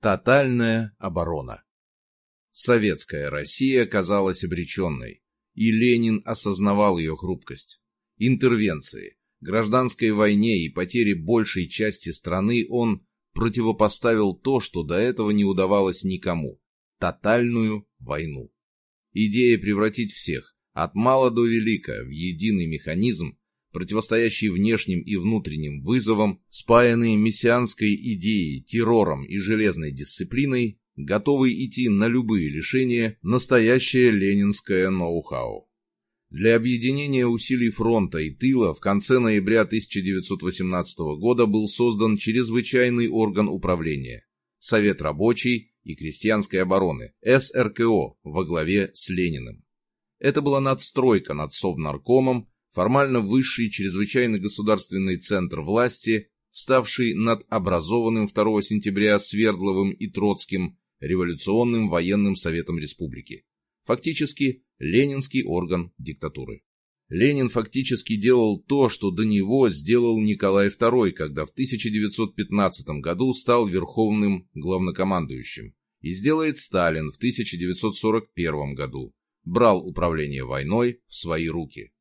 Тотальная оборона. Советская Россия казалась обреченной, и Ленин осознавал ее хрупкость. Интервенции, гражданской войне и потере большей части страны он противопоставил то, что до этого не удавалось никому – тотальную войну. Идея превратить всех, от мала до велика, в единый механизм, противостоящий внешним и внутренним вызовам, спаянные мессианской идеей, террором и железной дисциплиной, готовый идти на любые лишения, настоящее ленинское ноу-хау. Для объединения усилий фронта и тыла в конце ноября 1918 года был создан чрезвычайный орган управления – Совет рабочей и крестьянской обороны, СРКО, во главе с Лениным. Это была надстройка над Совнаркомом, формально высший чрезвычайный государственный центр власти, вставший над образованным 2 сентября Свердловым и Троцким революционным военным советом республики. Фактически, ленинский орган диктатуры. Ленин фактически делал то, что до него сделал Николай II, когда в 1915 году стал верховным главнокомандующим, и сделает Сталин в 1941 году, брал управление войной в свои руки.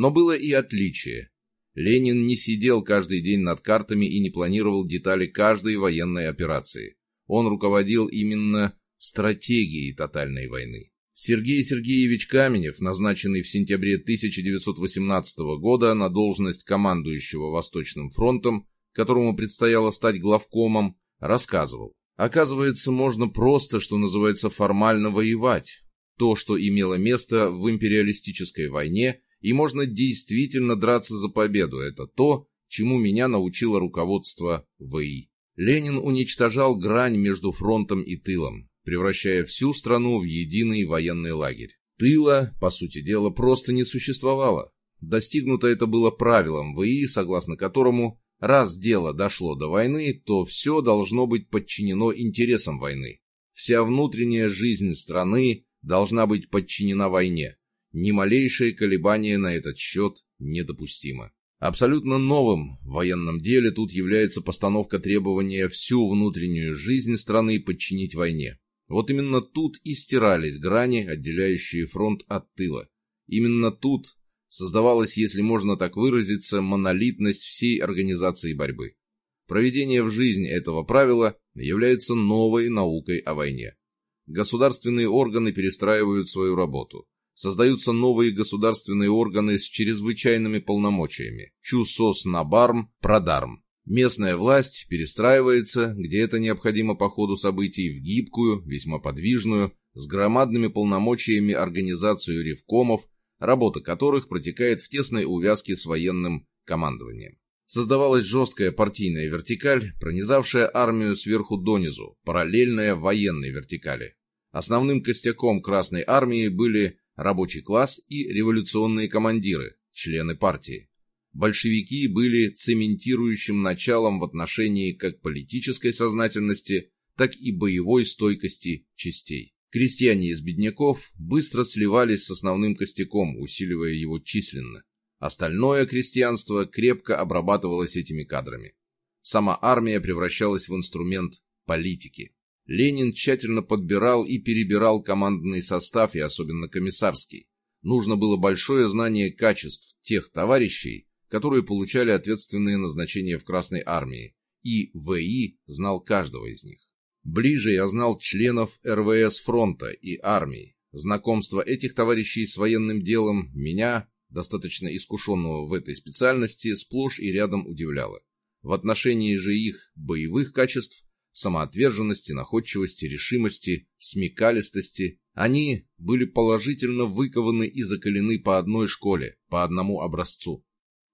Но было и отличие. Ленин не сидел каждый день над картами и не планировал детали каждой военной операции. Он руководил именно стратегией тотальной войны. Сергей Сергеевич Каменев, назначенный в сентябре 1918 года на должность командующего Восточным фронтом, которому предстояло стать главкомом, рассказывал. Оказывается, можно просто, что называется, формально воевать. То, что имело место в империалистической войне, и можно действительно драться за победу. Это то, чему меня научило руководство ВИ. Ленин уничтожал грань между фронтом и тылом, превращая всю страну в единый военный лагерь. Тыла, по сути дела, просто не существовало. Достигнуто это было правилом ВИ, согласно которому, раз дело дошло до войны, то все должно быть подчинено интересам войны. Вся внутренняя жизнь страны должна быть подчинена войне. Ни малейшее колебание на этот счет недопустимо. Абсолютно новым в военном деле тут является постановка требования всю внутреннюю жизнь страны подчинить войне. Вот именно тут и стирались грани, отделяющие фронт от тыла. Именно тут создавалась, если можно так выразиться, монолитность всей организации борьбы. Проведение в жизнь этого правила является новой наукой о войне. Государственные органы перестраивают свою работу создаются новые государственные органы с чрезвычайными полномочиями – ЧУСОС, НАБАРМ, ПРОДАРМ. Местная власть перестраивается, где это необходимо по ходу событий, в гибкую, весьма подвижную, с громадными полномочиями организацию ревкомов, работа которых протекает в тесной увязке с военным командованием. Создавалась жесткая партийная вертикаль, пронизавшая армию сверху донизу, параллельная военной вертикали. Основным костяком Красной армии были рабочий класс и революционные командиры, члены партии. Большевики были цементирующим началом в отношении как политической сознательности, так и боевой стойкости частей. Крестьяне из бедняков быстро сливались с основным костяком, усиливая его численно. Остальное крестьянство крепко обрабатывалось этими кадрами. Сама армия превращалась в инструмент политики. Ленин тщательно подбирал и перебирал командный состав, и особенно комиссарский. Нужно было большое знание качеств тех товарищей, которые получали ответственные назначения в Красной армии, и ВИ знал каждого из них. Ближе я знал членов РВС фронта и армии. Знакомство этих товарищей с военным делом меня, достаточно искушенного в этой специальности, сплошь и рядом удивляло. В отношении же их боевых качеств самоотверженности, находчивости, решимости, смекалистости. Они были положительно выкованы и закалены по одной школе, по одному образцу.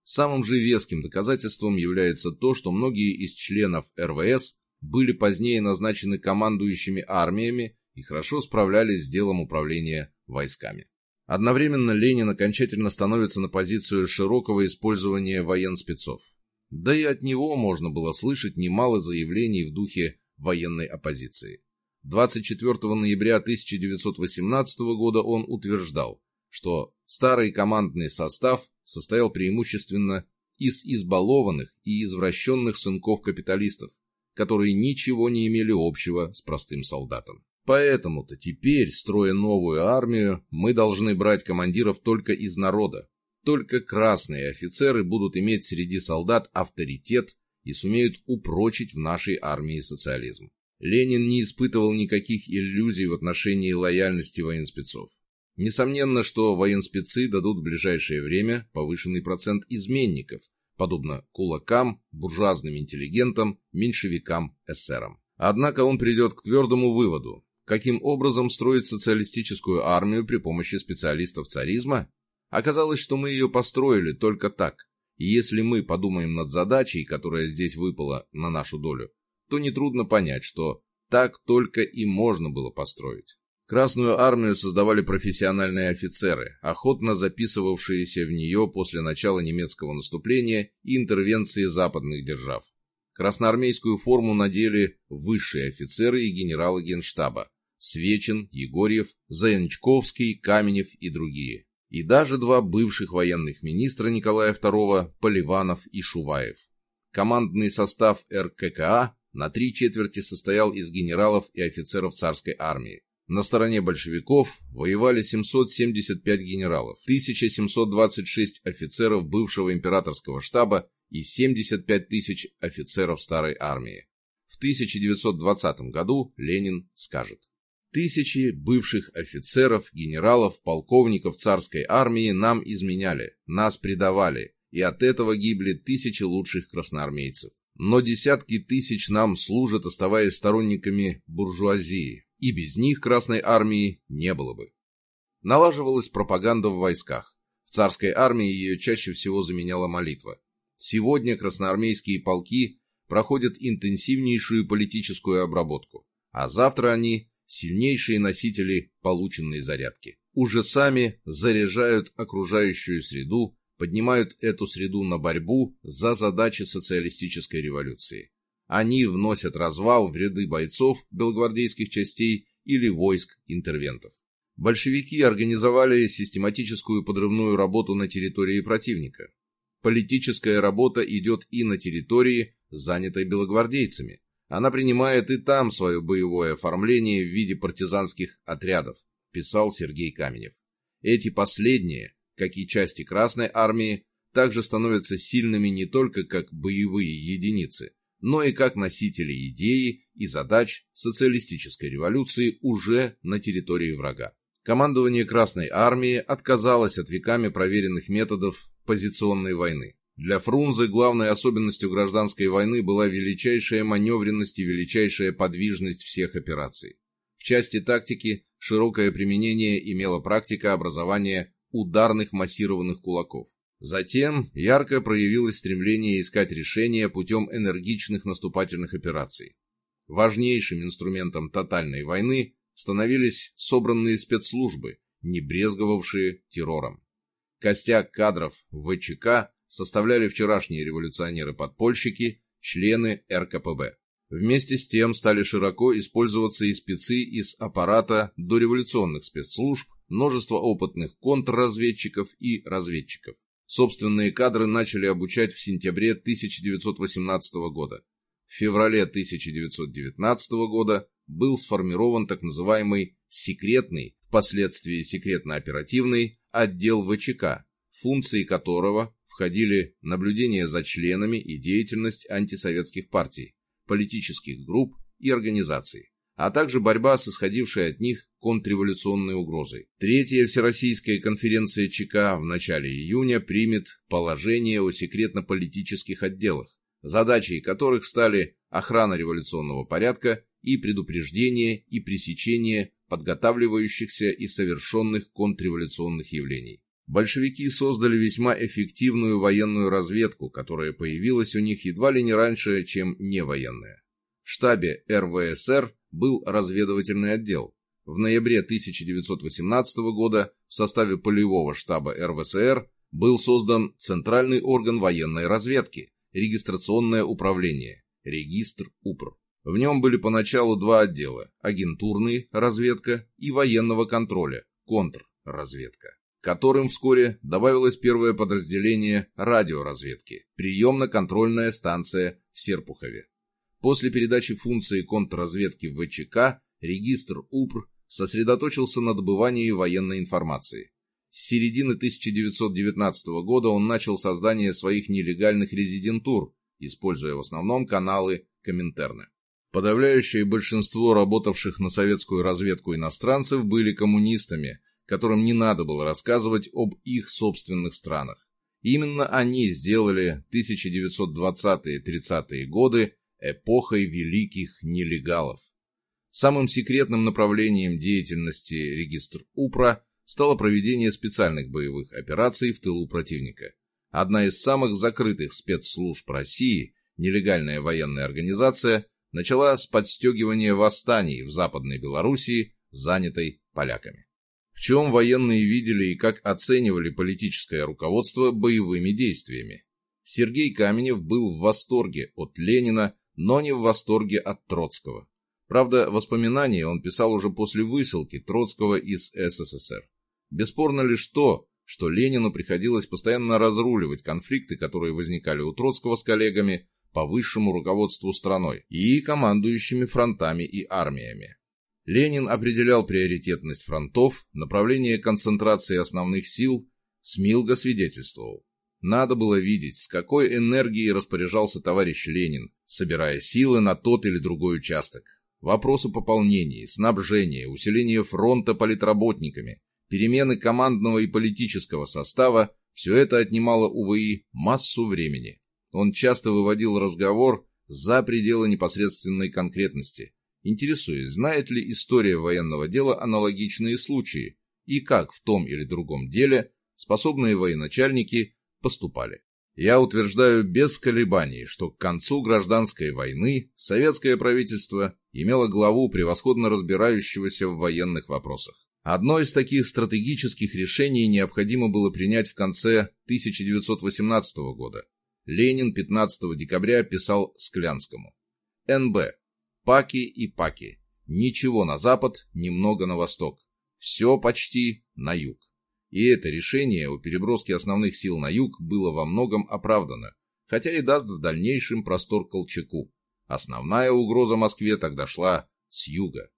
Самым же веским доказательством является то, что многие из членов РВС были позднее назначены командующими армиями и хорошо справлялись с делом управления войсками. Одновременно Ленин окончательно становится на позицию широкого использования военспецов. Да и от него можно было слышать немало заявлений в духе военной оппозиции. 24 ноября 1918 года он утверждал, что старый командный состав состоял преимущественно из избалованных и извращенных сынков капиталистов, которые ничего не имели общего с простым солдатом. Поэтому-то теперь, строя новую армию, мы должны брать командиров только из народа. Только красные офицеры будут иметь среди солдат авторитет и сумеют упрочить в нашей армии социализм. Ленин не испытывал никаких иллюзий в отношении лояльности военспецов. Несомненно, что военспецы дадут в ближайшее время повышенный процент изменников, подобно кулакам, буржуазным интеллигентам, меньшевикам, эсерам. Однако он придет к твердому выводу, каким образом строить социалистическую армию при помощи специалистов царизма? Оказалось, что мы ее построили только так. И если мы подумаем над задачей, которая здесь выпала на нашу долю, то нетрудно понять, что так только и можно было построить. Красную армию создавали профессиональные офицеры, охотно записывавшиеся в нее после начала немецкого наступления и интервенции западных держав. Красноармейскую форму надели высшие офицеры и генералы генштаба – Свечин, Егорьев, Заянчковский, Каменев и другие. И даже два бывших военных министра Николая II – Поливанов и Шуваев. Командный состав РККА на три четверти состоял из генералов и офицеров царской армии. На стороне большевиков воевали 775 генералов, 1726 офицеров бывшего императорского штаба и 75 тысяч офицеров старой армии. В 1920 году Ленин скажет Тысячи бывших офицеров, генералов, полковников царской армии нам изменяли, нас предавали, и от этого гибли тысячи лучших красноармейцев. Но десятки тысяч нам служат, оставаясь сторонниками буржуазии, и без них Красной Армии не было бы. Налаживалась пропаганда в войсках. В царской армии ее чаще всего заменяла молитва. Сегодня красноармейские полки проходят интенсивнейшую политическую обработку, а завтра они – сильнейшие носители полученной зарядки. Уже сами заряжают окружающую среду, поднимают эту среду на борьбу за задачи социалистической революции. Они вносят развал в ряды бойцов белогвардейских частей или войск интервентов. Большевики организовали систематическую подрывную работу на территории противника. Политическая работа идет и на территории, занятой белогвардейцами. Она принимает и там свое боевое оформление в виде партизанских отрядов, писал Сергей Каменев. Эти последние, как и части Красной Армии, также становятся сильными не только как боевые единицы, но и как носители идеи и задач социалистической революции уже на территории врага. Командование Красной Армии отказалось от веками проверенных методов позиционной войны. Для Фрунзе главной особенностью гражданской войны была величайшая маневренность и величайшая подвижность всех операций. В части тактики широкое применение имела практика образования ударных массированных кулаков. Затем ярко проявилось стремление искать решения путем энергичных наступательных операций. Важнейшим инструментом тотальной войны становились собранные спецслужбы, не брезговавшие террором. Костяк кадров ВЧК составляли вчерашние революционеры-подпольщики, члены РКПБ. Вместе с тем стали широко использоваться и спецы из аппарата дореволюционных спецслужб, множество опытных контрразведчиков и разведчиков. Собственные кадры начали обучать в сентябре 1918 года. В феврале 1919 года был сформирован так называемый секретный, впоследствии секретно-оперативный отдел ВЧК, функции которого входили наблюдение за членами и деятельность антисоветских партий, политических групп и организаций а также борьба с исходившей от них контрреволюционной угрозой. Третья Всероссийская конференция ЧК в начале июня примет положение о секретно-политических отделах, задачей которых стали охрана революционного порядка и предупреждение и пресечение подготавливающихся и совершенных контрреволюционных явлений. Большевики создали весьма эффективную военную разведку, которая появилась у них едва ли не раньше, чем невоенная. В штабе РВСР был разведывательный отдел. В ноябре 1918 года в составе полевого штаба РВСР был создан Центральный орган военной разведки, регистрационное управление, регистр УПР. В нем были поначалу два отдела – агентурный разведка и военного контроля, контрразведка, которым вскоре добавилось первое подразделение радиоразведки, приемно-контрольная станция в Серпухове. После передачи функции контрразведки в ВЧК регистр УПР сосредоточился на добывании военной информации. С середины 1919 года он начал создание своих нелегальных резидентур, используя в основном каналы Коминтерна. Подавляющее большинство работавших на советскую разведку иностранцев были коммунистами, которым не надо было рассказывать об их собственных странах. Именно они сделали 1920-30-е годы эпохой великих нелегалов. Самым секретным направлением деятельности регистр УПРА стало проведение специальных боевых операций в тылу противника. Одна из самых закрытых спецслужб России, нелегальная военная организация, начала с подстегивания восстаний в Западной Белоруссии, занятой поляками. В чем военные видели и как оценивали политическое руководство боевыми действиями? Сергей Каменев был в восторге от Ленина, но не в восторге от Троцкого. Правда, воспоминания он писал уже после высылки Троцкого из СССР. Бесспорно лишь то, что Ленину приходилось постоянно разруливать конфликты, которые возникали у Троцкого с коллегами по высшему руководству страной и командующими фронтами и армиями. Ленин определял приоритетность фронтов, направление концентрации основных сил, Смилга свидетельствовал. Надо было видеть, с какой энергией распоряжался товарищ Ленин, собирая силы на тот или другой участок. Вопросы пополнения, снабжения, усиления фронта политработниками, перемены командного и политического состава – все это отнимало у ВИ массу времени. Он часто выводил разговор за пределы непосредственной конкретности, интересуясь, знает ли история военного дела аналогичные случаи и как в том или другом деле способные военачальники поступали. Я утверждаю без колебаний, что к концу гражданской войны советское правительство имело главу, превосходно разбирающегося в военных вопросах. Одно из таких стратегических решений необходимо было принять в конце 1918 года. Ленин 15 декабря писал Склянскому. НБ. Паки и паки. Ничего на запад, немного на восток. Все почти на юг. И это решение о переброске основных сил на юг было во многом оправдано, хотя и даст в дальнейшем простор Колчаку. Основная угроза Москве тогда шла с юга.